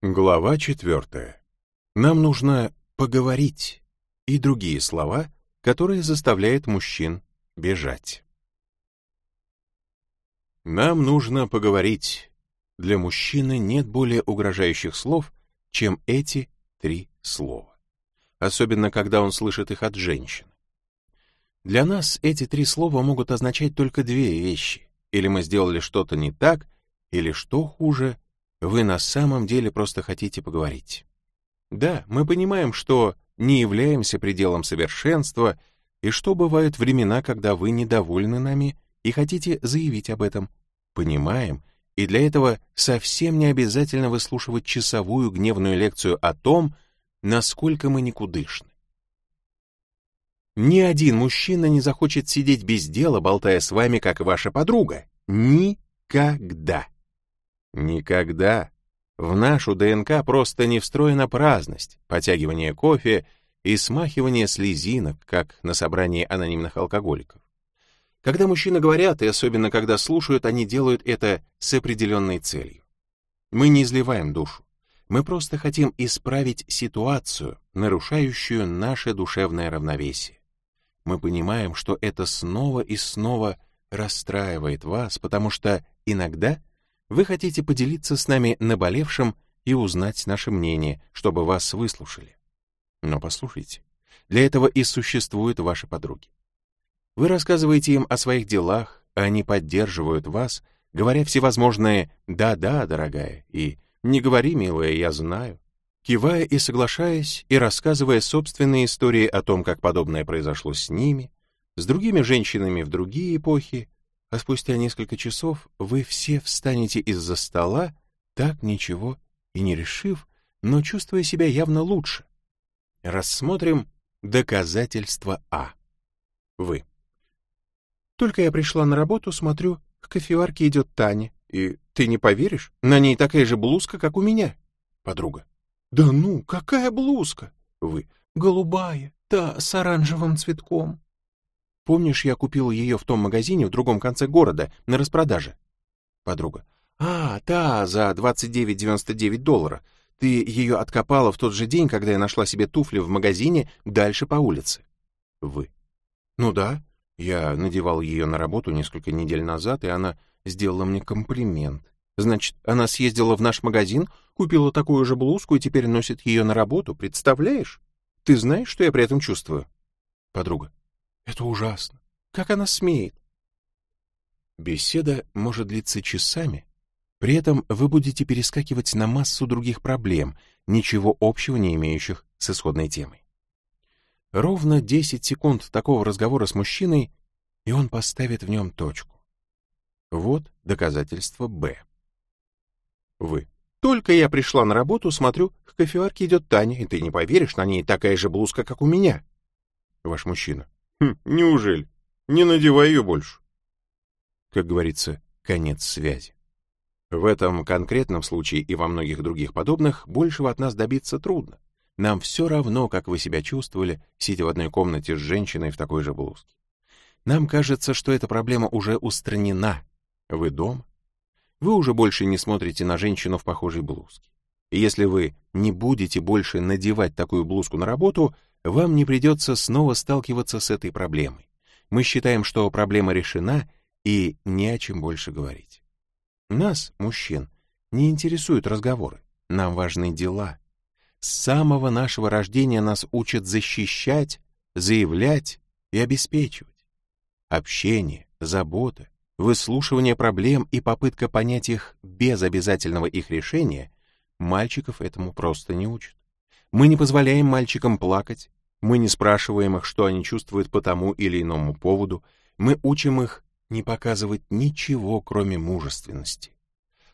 Глава четвертая. Нам нужно поговорить и другие слова, которые заставляют мужчин бежать. Нам нужно поговорить. Для мужчины нет более угрожающих слов, чем эти три слова. Особенно, когда он слышит их от женщины. Для нас эти три слова могут означать только две вещи. Или мы сделали что-то не так, или, что хуже, вы на самом деле просто хотите поговорить. Да, мы понимаем, что не являемся пределом совершенства, и что бывают времена, когда вы недовольны нами и хотите заявить об этом. Понимаем, и для этого совсем не обязательно выслушивать часовую гневную лекцию о том, насколько мы никудышны. Ни один мужчина не захочет сидеть без дела, болтая с вами, как ваша подруга. Никогда. Никогда. В нашу ДНК просто не встроена праздность, потягивание кофе и смахивание слезинок, как на собрании анонимных алкоголиков. Когда мужчины говорят, и особенно когда слушают, они делают это с определенной целью. Мы не изливаем душу. Мы просто хотим исправить ситуацию, нарушающую наше душевное равновесие мы понимаем, что это снова и снова расстраивает вас, потому что иногда вы хотите поделиться с нами наболевшим и узнать наше мнение, чтобы вас выслушали. Но послушайте, для этого и существуют ваши подруги. Вы рассказываете им о своих делах, а они поддерживают вас, говоря всевозможные «да-да, дорогая» и «не говори, милая, я знаю» кивая и соглашаясь, и рассказывая собственные истории о том, как подобное произошло с ними, с другими женщинами в другие эпохи, а спустя несколько часов вы все встанете из-за стола, так ничего и не решив, но чувствуя себя явно лучше. Рассмотрим доказательство А. Вы. Только я пришла на работу, смотрю, к кофеварке идет Таня, и ты не поверишь, на ней такая же блузка, как у меня. Подруга. Да ну, какая блузка? Вы. Голубая, та с оранжевым цветком. Помнишь, я купил ее в том магазине в другом конце города на распродаже? Подруга. А, та, за 29,99 доллара. Ты ее откопала в тот же день, когда я нашла себе туфли в магазине дальше по улице. Вы. Ну да, я надевал ее на работу несколько недель назад, и она сделала мне комплимент. Значит, она съездила в наш магазин, купила такую же блузку и теперь носит ее на работу, представляешь? Ты знаешь, что я при этом чувствую? Подруга. Это ужасно. Как она смеет? Беседа может длиться часами. При этом вы будете перескакивать на массу других проблем, ничего общего не имеющих с исходной темой. Ровно 10 секунд такого разговора с мужчиной, и он поставит в нем точку. Вот доказательство «Б». Вы. Только я пришла на работу, смотрю, к кофеварке идет Таня, и ты не поверишь, на ней такая же блузка, как у меня. Ваш мужчина. Хм, неужели? Не надевай ее больше. Как говорится, конец связи. В этом конкретном случае и во многих других подобных большего от нас добиться трудно. Нам все равно, как вы себя чувствовали, сидя в одной комнате с женщиной в такой же блузке. Нам кажется, что эта проблема уже устранена. Вы дома, вы уже больше не смотрите на женщину в похожей блузке. И если вы не будете больше надевать такую блузку на работу, вам не придется снова сталкиваться с этой проблемой. Мы считаем, что проблема решена, и не о чем больше говорить. Нас, мужчин, не интересуют разговоры, нам важны дела. С самого нашего рождения нас учат защищать, заявлять и обеспечивать. Общение, забота, выслушивание проблем и попытка понять их без обязательного их решения, мальчиков этому просто не учат. Мы не позволяем мальчикам плакать, мы не спрашиваем их, что они чувствуют по тому или иному поводу, мы учим их не показывать ничего, кроме мужественности.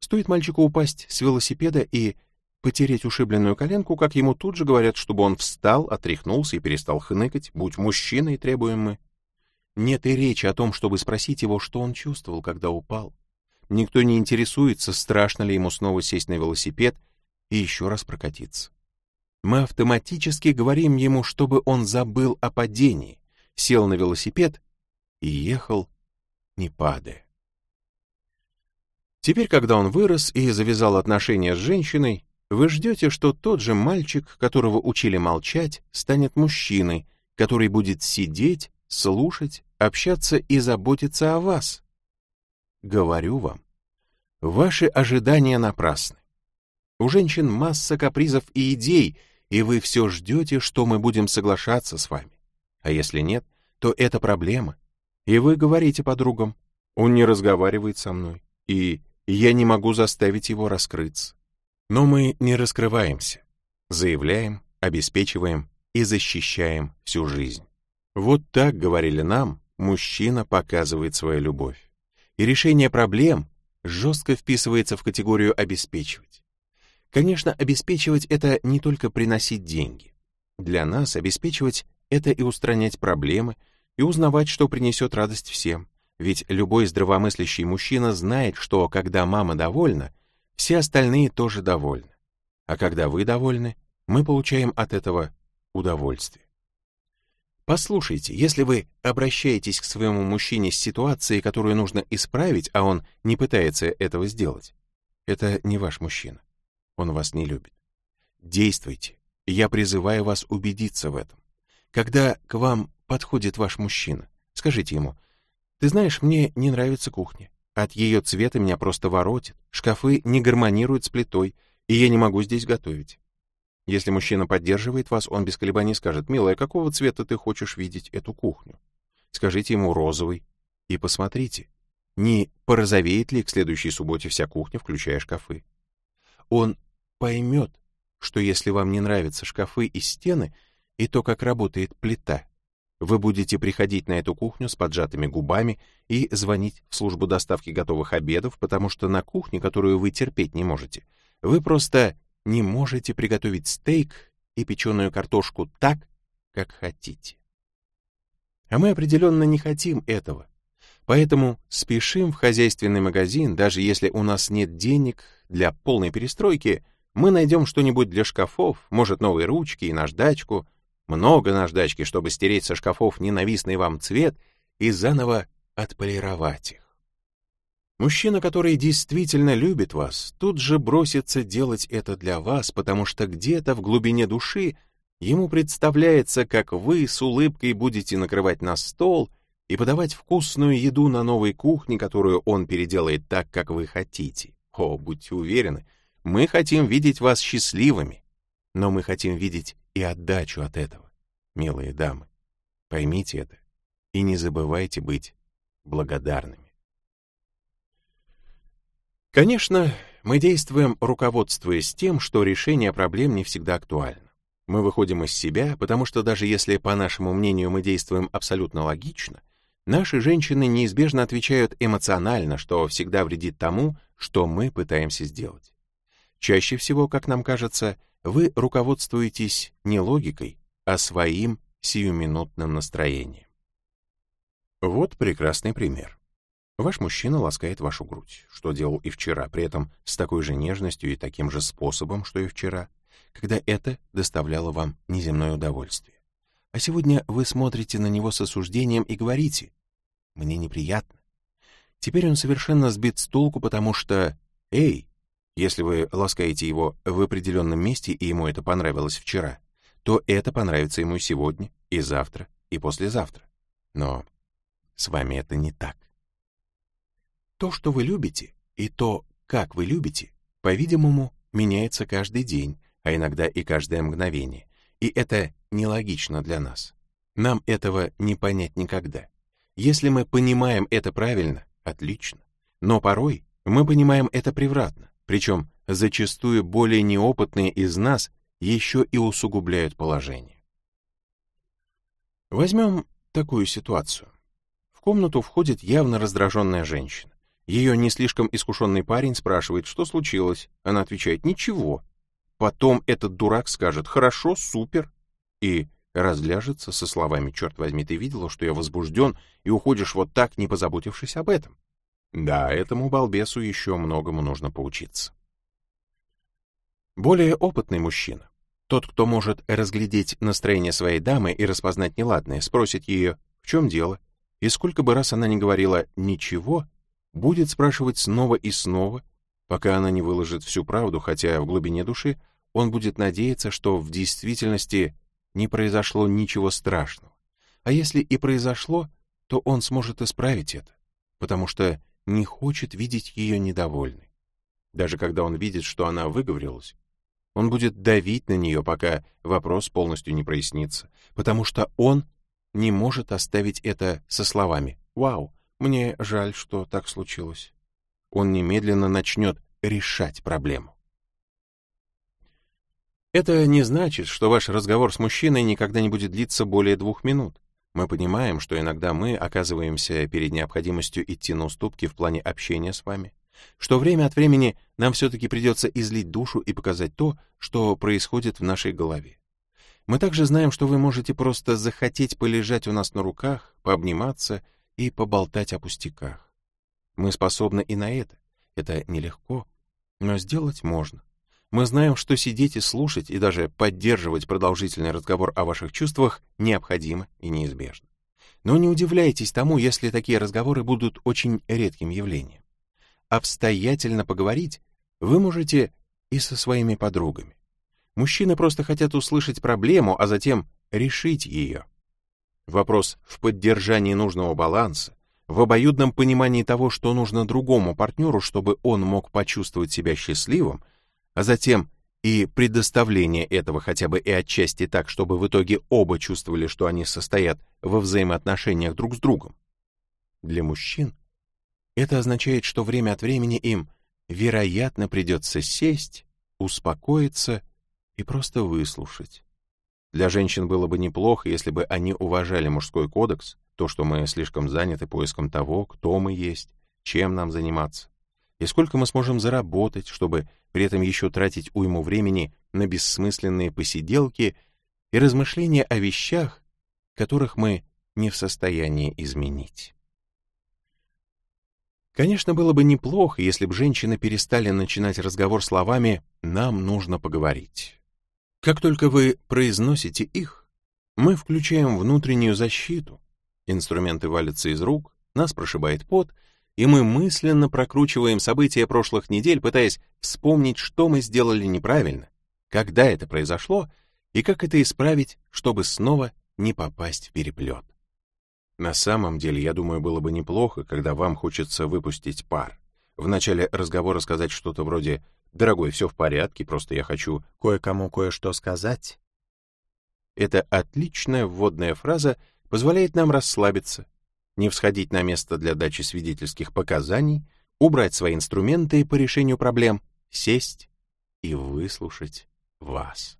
Стоит мальчику упасть с велосипеда и потереть ушибленную коленку, как ему тут же говорят, чтобы он встал, отряхнулся и перестал хныкать, будь мужчиной, требуем мы. Нет и речи о том, чтобы спросить его, что он чувствовал, когда упал. Никто не интересуется, страшно ли ему снова сесть на велосипед и еще раз прокатиться. Мы автоматически говорим ему, чтобы он забыл о падении, сел на велосипед и ехал, не падая. Теперь, когда он вырос и завязал отношения с женщиной, Вы ждете, что тот же мальчик, которого учили молчать, станет мужчиной, который будет сидеть, слушать, общаться и заботиться о вас. Говорю вам, ваши ожидания напрасны. У женщин масса капризов и идей, и вы все ждете, что мы будем соглашаться с вами. А если нет, то это проблема. И вы говорите подругам, он не разговаривает со мной, и я не могу заставить его раскрыться. Но мы не раскрываемся, заявляем, обеспечиваем и защищаем всю жизнь. Вот так, говорили нам, мужчина показывает свою любовь. И решение проблем жестко вписывается в категорию обеспечивать. Конечно, обеспечивать — это не только приносить деньги. Для нас обеспечивать — это и устранять проблемы, и узнавать, что принесет радость всем. Ведь любой здравомыслящий мужчина знает, что когда мама довольна, все остальные тоже довольны. А когда вы довольны, мы получаем от этого удовольствие. Послушайте, если вы обращаетесь к своему мужчине с ситуацией, которую нужно исправить, а он не пытается этого сделать, это не ваш мужчина. Он вас не любит. Действуйте. Я призываю вас убедиться в этом. Когда к вам подходит ваш мужчина, скажите ему, «Ты знаешь, мне не нравится кухня. От ее цвета меня просто воротит, шкафы не гармонируют с плитой, и я не могу здесь готовить». Если мужчина поддерживает вас, он без колебаний скажет, «Милая, какого цвета ты хочешь видеть эту кухню?» Скажите ему розовый и посмотрите, не порозовеет ли к следующей субботе вся кухня, включая шкафы. Он поймет, что если вам не нравятся шкафы и стены, и то, как работает плита, вы будете приходить на эту кухню с поджатыми губами и звонить в службу доставки готовых обедов, потому что на кухне, которую вы терпеть не можете, вы просто не можете приготовить стейк и печеную картошку так, как хотите. А мы определенно не хотим этого. Поэтому спешим в хозяйственный магазин, даже если у нас нет денег для полной перестройки, мы найдем что-нибудь для шкафов, может, новые ручки и наждачку, много наждачки, чтобы стереть со шкафов ненавистный вам цвет и заново отполировать их. Мужчина, который действительно любит вас, тут же бросится делать это для вас, потому что где-то в глубине души ему представляется, как вы с улыбкой будете накрывать на стол и подавать вкусную еду на новой кухне, которую он переделает так, как вы хотите. О, будьте уверены, мы хотим видеть вас счастливыми, но мы хотим видеть и отдачу от этого, милые дамы. Поймите это и не забывайте быть благодарными. Конечно, мы действуем, руководствуясь тем, что решение проблем не всегда актуально. Мы выходим из себя, потому что даже если, по нашему мнению, мы действуем абсолютно логично, наши женщины неизбежно отвечают эмоционально, что всегда вредит тому, что мы пытаемся сделать. Чаще всего, как нам кажется, вы руководствуетесь не логикой, а своим сиюминутным настроением. Вот прекрасный пример. Ваш мужчина ласкает вашу грудь, что делал и вчера, при этом с такой же нежностью и таким же способом, что и вчера, когда это доставляло вам неземное удовольствие. А сегодня вы смотрите на него с осуждением и говорите «мне неприятно». Теперь он совершенно сбит с толку, потому что «эй, если вы ласкаете его в определенном месте, и ему это понравилось вчера, то это понравится ему сегодня, и завтра, и послезавтра. Но с вами это не так. То, что вы любите, и то, как вы любите, по-видимому, меняется каждый день, а иногда и каждое мгновение. И это нелогично для нас. Нам этого не понять никогда. Если мы понимаем это правильно, отлично. Но порой мы понимаем это превратно. Причем зачастую более неопытные из нас еще и усугубляют положение. Возьмем такую ситуацию. В комнату входит явно раздраженная женщина. Ее не слишком искушенный парень спрашивает, что случилось. Она отвечает, ничего. Потом этот дурак скажет, хорошо, супер. И разляжется со словами, черт возьми, ты видела, что я возбужден, и уходишь вот так, не позаботившись об этом. Да, этому балбесу еще многому нужно поучиться. Более опытный мужчина, тот, кто может разглядеть настроение своей дамы и распознать неладное, спросит ее, в чем дело, и сколько бы раз она не говорила «ничего», будет спрашивать снова и снова, пока она не выложит всю правду, хотя в глубине души он будет надеяться, что в действительности не произошло ничего страшного. А если и произошло, то он сможет исправить это, потому что не хочет видеть ее недовольной. Даже когда он видит, что она выговорилась, он будет давить на нее, пока вопрос полностью не прояснится, потому что он не может оставить это со словами «Вау, мне жаль, что так случилось». Он немедленно начнет решать проблему. Это не значит, что ваш разговор с мужчиной никогда не будет длиться более двух минут. Мы понимаем, что иногда мы оказываемся перед необходимостью идти на уступки в плане общения с вами, что время от времени нам все-таки придется излить душу и показать то, что происходит в нашей голове. Мы также знаем, что вы можете просто захотеть полежать у нас на руках, пообниматься и поболтать о пустяках. Мы способны и на это. Это нелегко, но сделать можно. Мы знаем, что сидеть и слушать, и даже поддерживать продолжительный разговор о ваших чувствах необходимо и неизбежно. Но не удивляйтесь тому, если такие разговоры будут очень редким явлением. Обстоятельно поговорить вы можете и со своими подругами. Мужчины просто хотят услышать проблему, а затем решить ее. Вопрос в поддержании нужного баланса, в обоюдном понимании того, что нужно другому партнеру, чтобы он мог почувствовать себя счастливым — а затем и предоставление этого хотя бы и отчасти так, чтобы в итоге оба чувствовали, что они состоят во взаимоотношениях друг с другом. Для мужчин это означает, что время от времени им, вероятно, придется сесть, успокоиться и просто выслушать. Для женщин было бы неплохо, если бы они уважали мужской кодекс, то, что мы слишком заняты поиском того, кто мы есть, чем нам заниматься, и сколько мы сможем заработать, чтобы при этом еще тратить уйму времени на бессмысленные посиделки и размышления о вещах, которых мы не в состоянии изменить. Конечно, было бы неплохо, если бы женщины перестали начинать разговор словами «нам нужно поговорить». Как только вы произносите их, мы включаем внутреннюю защиту, инструменты валятся из рук, нас прошибает пот — и мы мысленно прокручиваем события прошлых недель, пытаясь вспомнить, что мы сделали неправильно, когда это произошло и как это исправить, чтобы снова не попасть в переплет. На самом деле, я думаю, было бы неплохо, когда вам хочется выпустить пар. В начале разговора сказать что-то вроде «Дорогой, все в порядке, просто я хочу кое-кому кое-что сказать». Эта отличная вводная фраза позволяет нам расслабиться, не всходить на место для дачи свидетельских показаний, убрать свои инструменты по решению проблем, сесть и выслушать вас.